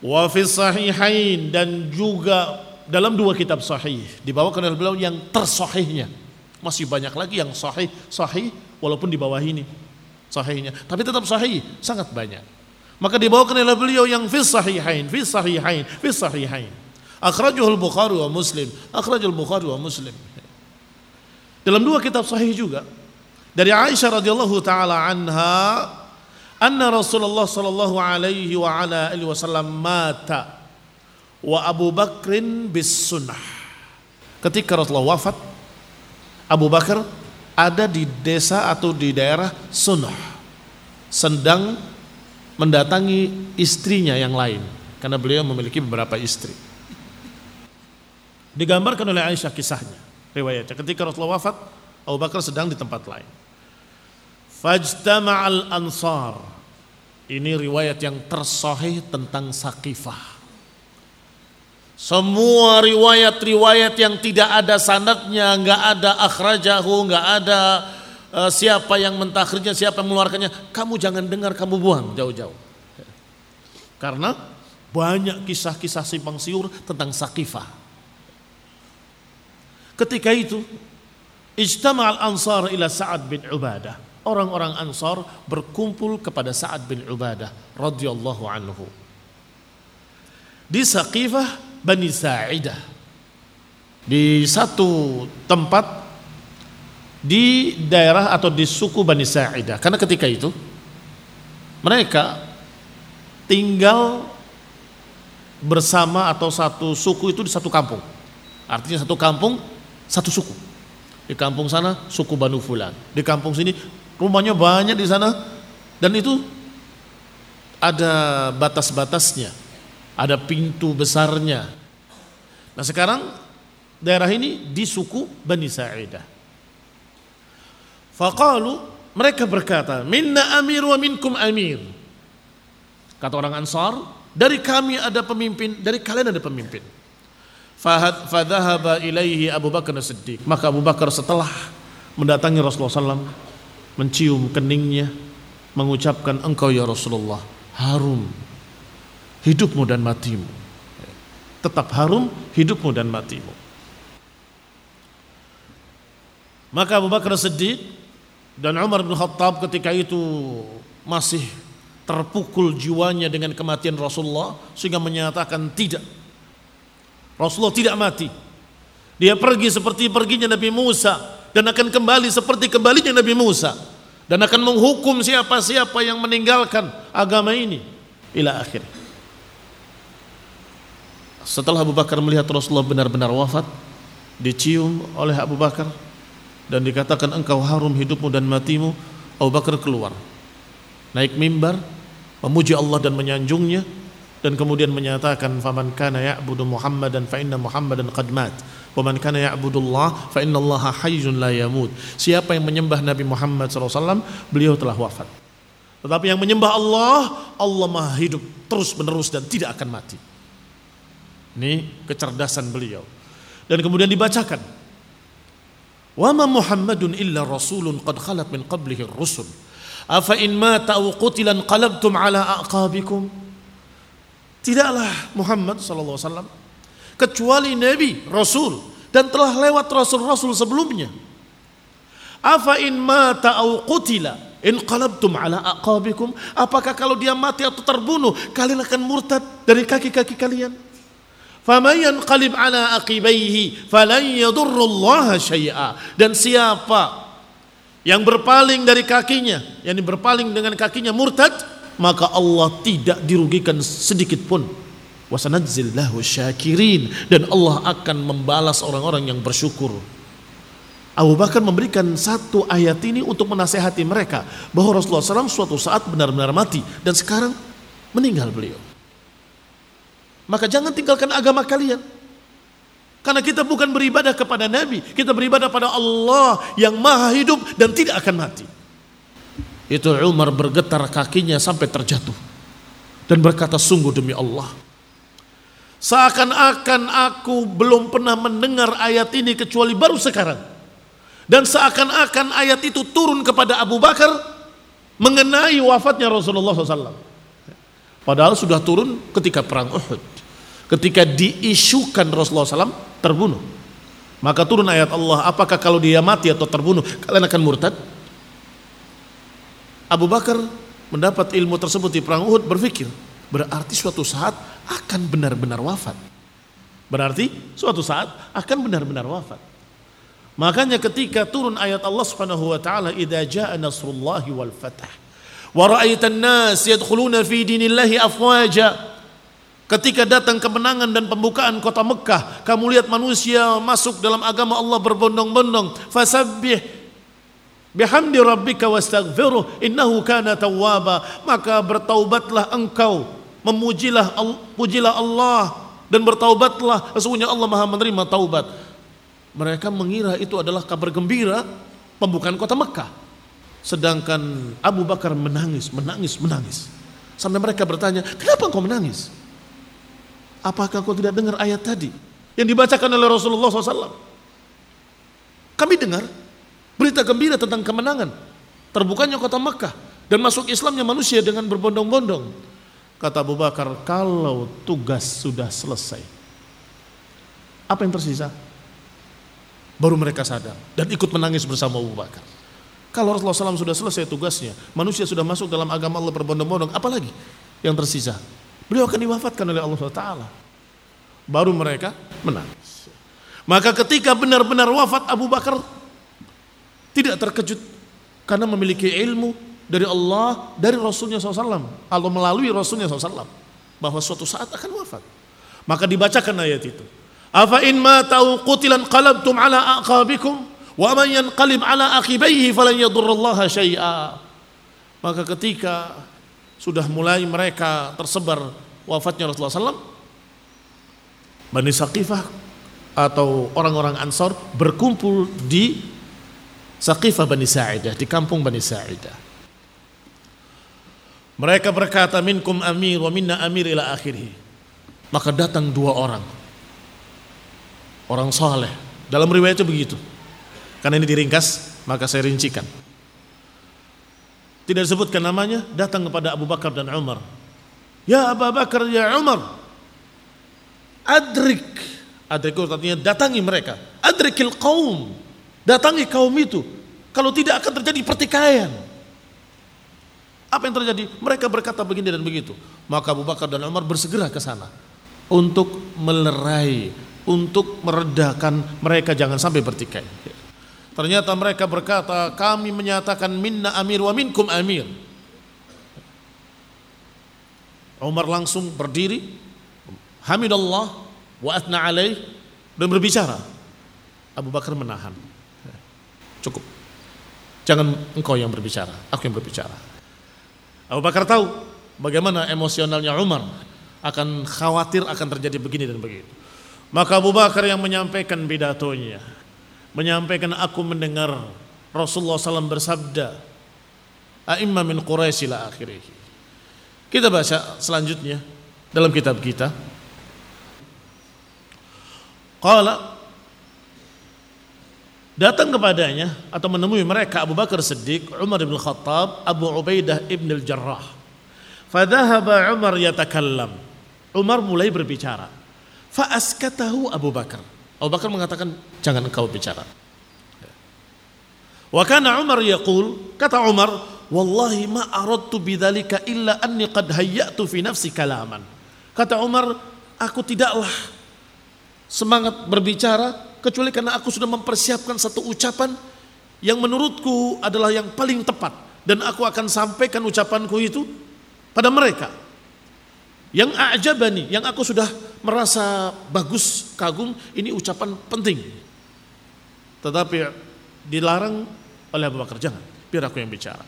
S1: Wa fi sahihain dan juga dalam dua kitab sahih. Dibawakan oleh beliau yang tersahihnya. Masih banyak lagi yang sahih sahih walaupun di bawah ini sahihnya. Tapi tetap sahih sangat banyak. Maka dibawakan oleh beliau yang fi sahihain fi sahihain fi sahihain. Akhrajuhul bukhari wa muslim akhrajul bukhari wa muslim. Dalam dua kitab sahih juga dari Aisyah radhiyallahu taala anha anna Rasulullah sallallahu alaihi wa ala alihi wasallam mata wa Abu Bakrin bis sunnah. Ketika Rasulullah wafat, Abu Bakar ada di desa atau di daerah Sunnah sedang mendatangi istrinya yang lain karena beliau memiliki beberapa istri. Digambarkan oleh Aisyah kisahnya, riwayatnya. Ketika Rasulullah wafat, Abu Bakar sedang di tempat lain. Fajtama'al ansar. Ini riwayat yang tersahih tentang Sakifah. Semua riwayat-riwayat yang tidak ada sanadnya, nggak ada akhrajahu, nggak ada uh, siapa yang mentakhirnya, siapa yang mengeluarkannya, kamu jangan dengar, kamu buang jauh-jauh. Karena banyak kisah-kisah simpang siur tentang Sakifah. Ketika itu, ijtama'al ansar ila Sa'ad bin Ubadah. Orang-orang Ansar berkumpul kepada Sa'ad bin Ubadah radhiyallahu anhu. Di Saqifah Bani Sa'idah di satu tempat di daerah atau di suku Bani Sa'idah karena ketika itu mereka tinggal bersama atau satu suku itu di satu kampung. Artinya satu kampung satu suku. Di kampung sana suku Banu Fulan. Di kampung sini rumahnya banyak di sana. Dan itu ada batas-batasnya ada pintu besarnya. Nah sekarang daerah ini di suku Bani Sa'idah. Faqalu mereka berkata, "Minna amir wa minkum amir." Kata orang Ansar, dari kami ada pemimpin, dari kalian ada pemimpin. Fahad fadhahaba ilaihi Abu Bakar Siddiq. Maka Abu Bakar setelah mendatangi Rasulullah SAW, mencium keningnya, mengucapkan engkau ya Rasulullah, harum hidupmu dan matimu. Tetap harum hidupmu dan matimu. Maka Abu Bakar Siddiq dan Umar bin Khattab ketika itu masih terpukul jiwanya dengan kematian Rasulullah sehingga menyatakan tidak. Rasulullah tidak mati. Dia pergi seperti perginya Nabi Musa dan akan kembali seperti kembalinya Nabi Musa dan akan menghukum siapa-siapa yang meninggalkan agama ini ila akhirnya. Setelah Abu Bakar melihat Rasulullah benar-benar wafat, dicium oleh Abu Bakar dan dikatakan engkau harum hidupmu dan matimu, Abu Bakar keluar. Naik mimbar, memuji Allah dan menyanjungnya dan kemudian menyatakan faman kana ya'budu Muhammadan fa inna Muhammadan qad mat wa man kana ya'budullah fa inna Allah hayyun la yamut. Siapa yang menyembah Nabi Muhammad SAW, beliau telah wafat. Tetapi yang menyembah Allah, Allah Maha hidup terus menerus dan tidak akan mati. Ini kecerdasan beliau. Dan kemudian dibacakan. Wa ma Muhammadun illa rasulun qad khalat min qablihi rusul. Afa in mata aw qutila qalabtum ala aqabikum. Tidaklah Muhammad sallallahu alaihi wasallam kecuali nabi, rasul dan telah lewat rasul-rasul sebelumnya. Afa in mata aw qutila in qalabtum ala aqabikum apakah kalau dia mati atau terbunuh kalian akan murtad dari kaki-kaki kalian Famayan yanqalib ala aqibaihi falan yadurrullaha syaa dan siapa yang berpaling dari kakinya yang berpaling dengan kakinya murtad maka Allah tidak dirugikan sedikit pun. Wasanadzillahu syakirin. Dan Allah akan membalas orang-orang yang bersyukur. Abu Bakar memberikan satu ayat ini untuk menasehati mereka bahwa Rasulullah SAW suatu saat benar-benar mati dan sekarang meninggal beliau. Maka jangan tinggalkan agama kalian. Karena kita bukan beribadah kepada Nabi, kita beribadah pada Allah yang maha hidup dan tidak akan mati. Itu Umar bergetar kakinya sampai terjatuh. Dan berkata sungguh demi Allah. Seakan-akan aku belum pernah mendengar ayat ini kecuali baru sekarang. Dan seakan-akan ayat itu turun kepada Abu Bakar mengenai wafatnya Rasulullah SAW. Padahal sudah turun ketika perang Uhud ketika diisukan Rasulullah SAW terbunuh. Maka turun ayat Allah, apakah kalau dia mati atau terbunuh kalian akan murtad? Abu Bakar mendapat ilmu tersebut di perang Uhud berpikir, berarti suatu saat akan benar-benar wafat. Berarti suatu saat akan benar-benar wafat. Makanya ketika turun ayat Allah Subhanahu wa taala, "Idza jaa nasrullahi wal fath wa ra'aitan nas yadkhuluna fi dinillahi afwaja" Ketika datang kemenangan dan pembukaan kota Mekah, kamu lihat manusia masuk dalam agama Allah berbondong-bondong. Fasabbih bihamdi rabbika wastaghfiruh innahu kana tawwaba. Maka bertaubatlah engkau, memujilah pujilah Allah dan bertaubatlah sesungguhnya Allah Maha menerima taubat. Mereka mengira itu adalah kabar gembira pembukaan kota Mekah. Sedangkan Abu Bakar menangis, menangis, menangis. Sampai mereka bertanya, "Kenapa engkau menangis?" Apakah kau tidak dengar ayat tadi yang dibacakan oleh Rasulullah SAW? Kami dengar berita gembira tentang kemenangan, terbukanya kota Mekah dan masuk Islamnya manusia dengan berbondong-bondong. Kata Abu Bakar, kalau tugas sudah selesai, apa yang tersisa? Baru mereka sadar dan ikut menangis bersama Abu Bakar. Kalau Rasulullah SAW sudah selesai tugasnya, manusia sudah masuk dalam agama Allah berbondong-bondong, apalagi yang tersisa? Beliau akan diwafatkan oleh Allah Taala. Baru mereka menangis. Maka ketika benar-benar wafat Abu Bakar tidak terkejut karena memiliki ilmu dari Allah, dari Rasulnya SAW atau melalui Rasulnya SAW bahwa suatu saat akan wafat. Maka dibacakan ayat itu. Afa in ma tau qutilan qalabtum ala aqabikum wa man yanqalib ala aqibaihi falan yadurrallaha syai'a. Maka ketika sudah mulai mereka tersebar wafatnya Rasulullah SAW, Bani Saqifah atau orang-orang Ansor berkumpul di Saqifah Bani Sa'idah, di kampung Bani Sa'idah. Mereka berkata, minkum amir wa minna amir ila akhirih. Maka datang dua orang. Orang soleh. Dalam riwayatnya begitu. Karena ini diringkas, maka saya rincikan tidak disebutkan namanya, datang kepada Abu Bakar dan Umar. Ya Abu Bakar, ya Umar, adrik, adrik artinya datangi mereka, adrikil kaum, datangi kaum itu. Kalau tidak akan terjadi pertikaian. Apa yang terjadi? Mereka berkata begini dan begitu. Maka Abu Bakar dan Umar bersegera ke sana untuk melerai, untuk meredakan mereka jangan sampai bertikai. Ternyata mereka berkata, kami menyatakan minna amir wa minkum amir. Umar langsung berdiri, hamidallah wa atna alaih dan berbicara. Abu Bakar menahan. Cukup. Jangan engkau yang berbicara, aku yang berbicara. Abu Bakar tahu bagaimana emosionalnya Umar akan khawatir akan terjadi begini dan begitu. Maka Abu Bakar yang menyampaikan pidatonya menyampaikan aku mendengar Rasulullah SAW bersabda A'imma min Quraisy ila akhirih. Kita baca selanjutnya dalam kitab kita. Qala datang kepadanya atau menemui mereka Abu Bakar Siddiq, Umar bin Khattab, Abu Ubaidah ibn al-Jarrah. Fadhahaba Umar yatakallam. Umar mulai berbicara. Fa'askatahu Abu Bakar. Abu Bakar mengatakan jangan engkau bicara. Wa kana Umar yaqul kata Umar wallahi ma aradtu bidzalika illa anni qad hayyatu fi nafsi kalaman. Kata Umar aku tidaklah semangat berbicara kecuali karena aku sudah mempersiapkan satu ucapan yang menurutku adalah yang paling tepat dan aku akan sampaikan ucapanku itu pada mereka. Yang a'jabani, yang aku sudah merasa bagus, kagum, ini ucapan penting. Tetapi dilarang oleh Abu Bakar, jangan, biar aku yang bicara.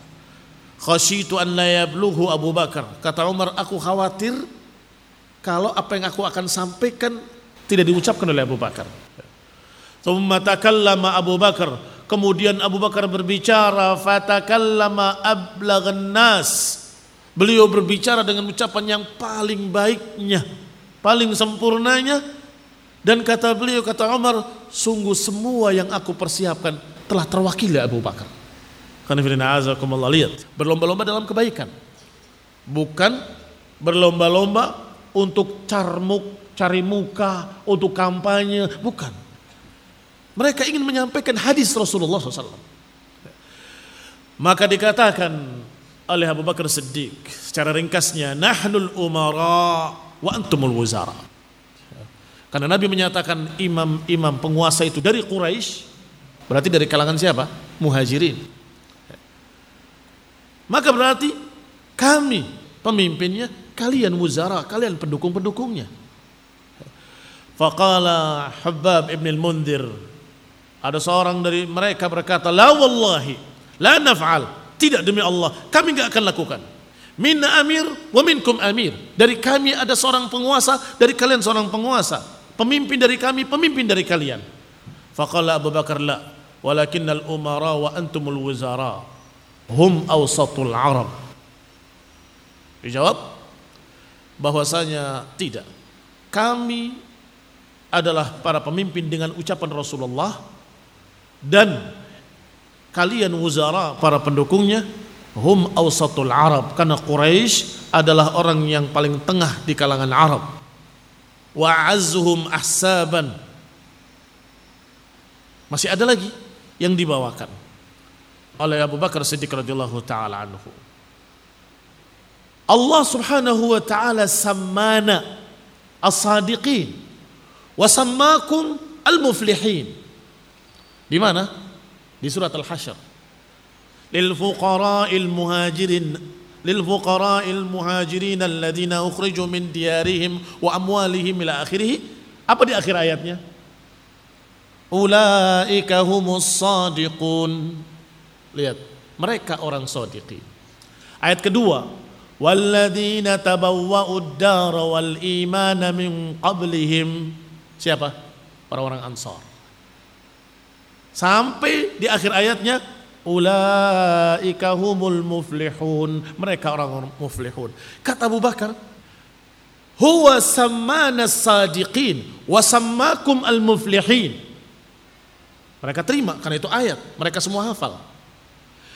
S1: Khasyitu an la yablughu Abu Bakar. Kata Umar, aku khawatir kalau apa yang aku akan sampaikan tidak diucapkan oleh Abu Bakar. Thumma takallama Abu Bakar. Kemudian Abu Bakar berbicara, fatakallama ablaghan nas Beliau berbicara dengan ucapan yang paling baiknya, paling sempurnanya dan kata beliau kata Umar, sungguh semua yang aku persiapkan telah terwakili Abu Bakar. Karena lihat, berlomba-lomba dalam kebaikan. Bukan berlomba-lomba untuk carmuk, cari muka, untuk kampanye, bukan. Mereka ingin menyampaikan hadis Rasulullah SAW. Maka dikatakan oleh Abu Bakar Siddiq. Secara ringkasnya nahnul umara wa antumul wuzara. Karena Nabi menyatakan imam-imam penguasa itu dari Quraisy berarti dari kalangan siapa? Muhajirin. Maka berarti kami pemimpinnya kalian wuzara kalian pendukung-pendukungnya. Faqala Habab ibn al-Mundhir ada seorang dari mereka berkata la wallahi la naf'al tidak demi Allah, kami nggak akan lakukan. Minna amir wa minkum amir. Dari kami ada seorang penguasa, dari kalian seorang penguasa. Pemimpin dari kami, pemimpin dari kalian. Faqala Abu Bakar la, walakinnal umara wa antumul wuzara. Hum awsatul Arab. Dijawab bahwasanya tidak. kami adalah para pemimpin dengan ucapan Rasulullah dan kalian wuzara para pendukungnya hum awsatul Arab karena Quraisy adalah orang yang paling tengah di kalangan Arab wa azzuhum ahsaban masih ada lagi yang dibawakan oleh Abu Bakar Siddiq radhiyallahu taala anhu Allah Subhanahu wa taala sammana as-sadiqin wasammakum al-muflihin. Di mana? Di surat Al-Hasyr. Lil fuqara'il muhajirin lil fuqara'il muhajirin alladziina ukhriju min diyarihim wa amwalihim ila akhirih. Apa di akhir ayatnya? Ulaika humus sadiqun. Lihat, mereka orang sadiqin. Ayat kedua, walladzina tabawwa'ud dar wal imana min qablihim Siapa? Orang-orang Ansor. Sampai di akhir ayatnya ulaika humul muflihun. Mereka orang-orang muflihun. Kata Abu Bakar, huwa sammana sadiqin wa sammakum al muflihin. Mereka terima karena itu ayat, mereka semua hafal.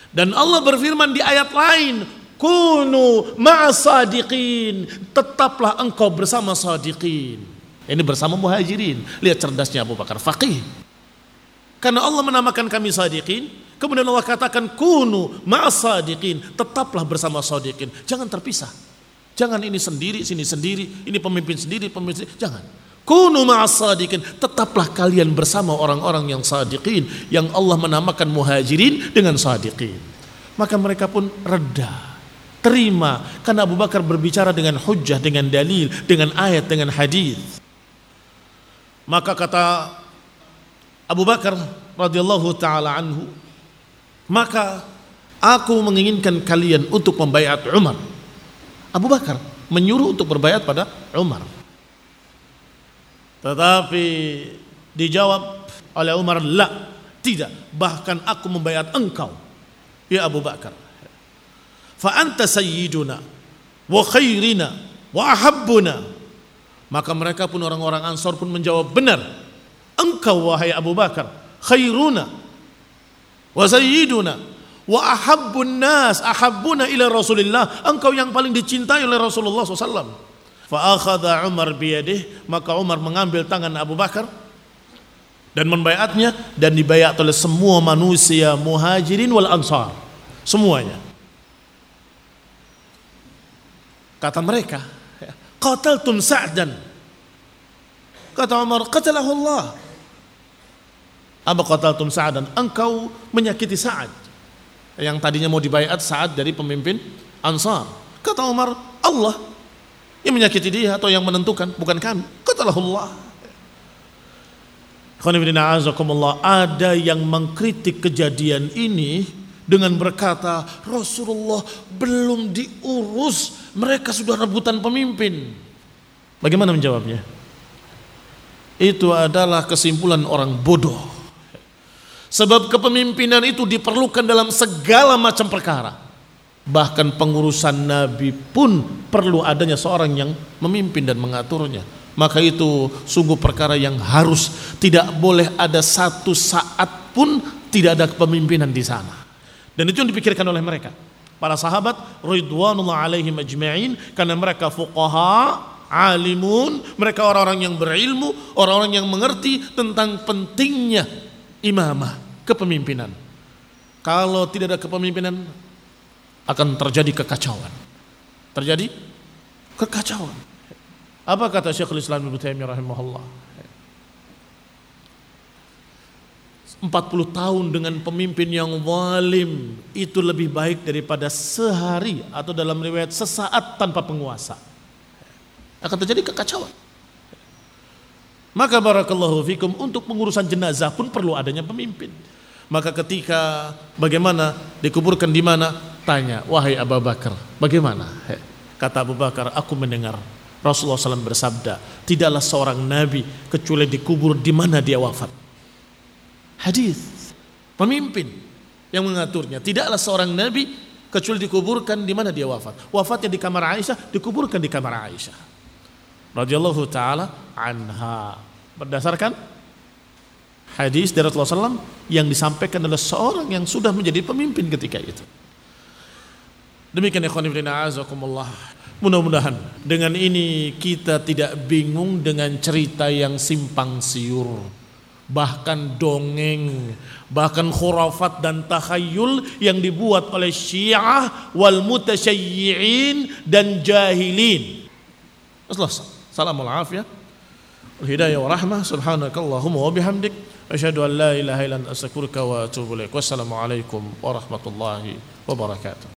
S1: Dan Allah berfirman di ayat lain, kunu ma'asadiqin, tetaplah engkau bersama sadiqin. Ini bersama muhajirin. Lihat cerdasnya Abu Bakar. Faqih. Karena Allah menamakan kami sadiqin. Kemudian Allah katakan kunu ma'asadiqin. Tetaplah bersama sadiqin. Jangan terpisah. Jangan ini sendiri, sini sendiri. Ini pemimpin sendiri, pemimpin sendiri. Jangan. Kunu ma'asadiqin. Tetaplah kalian bersama orang-orang yang sadiqin. Yang Allah menamakan muhajirin dengan sadiqin. Maka mereka pun reda terima karena Abu Bakar berbicara dengan hujah, dengan dalil, dengan ayat, dengan hadis. Maka kata Abu Bakar radhiyallahu taala anhu, maka aku menginginkan kalian untuk membayar Umar. Abu Bakar menyuruh untuk berbayat pada Umar. Tetapi dijawab oleh Umar, "La, tidak. Bahkan aku membayar engkau, ya Abu Bakar. Fa anta sayyiduna wa khairina wa ahabbuna." Maka mereka pun orang-orang Ansor pun menjawab benar. Engkau wahai Abu Bakar khairuna wa sayyiduna wa ahabbun nas ahabbuna ila Rasulillah. Engkau yang paling dicintai oleh Rasulullah SAW. Fa akhadha Umar biyadih maka Umar mengambil tangan Abu Bakar dan membayatnya dan dibayat oleh semua manusia muhajirin wal ansar semuanya kata mereka qataltum Sa'dan. Kata Umar, qatalahu Allah. Apa qataltum Sa'dan? Engkau menyakiti Sa'ad. Yang tadinya mau dibayat Sa'ad dari pemimpin Ansar. Kata Umar, Allah yang menyakiti dia atau yang menentukan, bukan kami. Qatalahu Allah. Ada yang mengkritik kejadian ini dengan berkata Rasulullah belum diurus mereka sudah rebutan pemimpin bagaimana menjawabnya itu adalah kesimpulan orang bodoh sebab kepemimpinan itu diperlukan dalam segala macam perkara. Bahkan pengurusan nabi pun perlu adanya seorang yang memimpin dan mengaturnya. Maka itu sungguh perkara yang harus tidak boleh ada satu saat pun tidak ada kepemimpinan di sana. Dan itu yang dipikirkan oleh mereka. Para sahabat ridwanullah alaihim ajma'in karena mereka fuqaha, alimun, mereka orang-orang yang berilmu, orang-orang yang mengerti tentang pentingnya imamah, kepemimpinan. Kalau tidak ada kepemimpinan akan terjadi kekacauan. Terjadi kekacauan. Apa kata Syekhul Islam Ibnu Taimiyah rahimahullah? 40 tahun dengan pemimpin yang zalim itu lebih baik daripada sehari atau dalam riwayat sesaat tanpa penguasa. Akan terjadi kekacauan. Maka barakallahu fikum untuk pengurusan jenazah pun perlu adanya pemimpin. Maka ketika bagaimana dikuburkan di mana? Tanya, wahai Abu Bakar, bagaimana? Kata Abu Bakar, aku mendengar Rasulullah SAW bersabda, tidaklah seorang nabi kecuali dikubur di mana dia wafat hadis pemimpin yang mengaturnya tidaklah seorang nabi kecuali dikuburkan di mana dia wafat wafatnya di kamar Aisyah dikuburkan di kamar Aisyah radhiyallahu taala anha. Berdasarkan hadis dari Rasulullah SAW yang disampaikan oleh seorang yang sudah menjadi pemimpin ketika itu. Demikian ya azakumullah. Mudah-mudahan dengan ini kita tidak bingung dengan cerita yang simpang siur bahkan dongeng, bahkan khurafat dan takhayul yang dibuat oleh Syiah wal mutasyayyi'in dan jahilin. Assalamualaikum warahmatullahi Hidayah wa rahmah subhanakallahumma wa bihamdik asyhadu an la ilaha illa anta astaghfiruka wa atubu ilaik. Wassalamualaikum warahmatullahi wabarakatuh.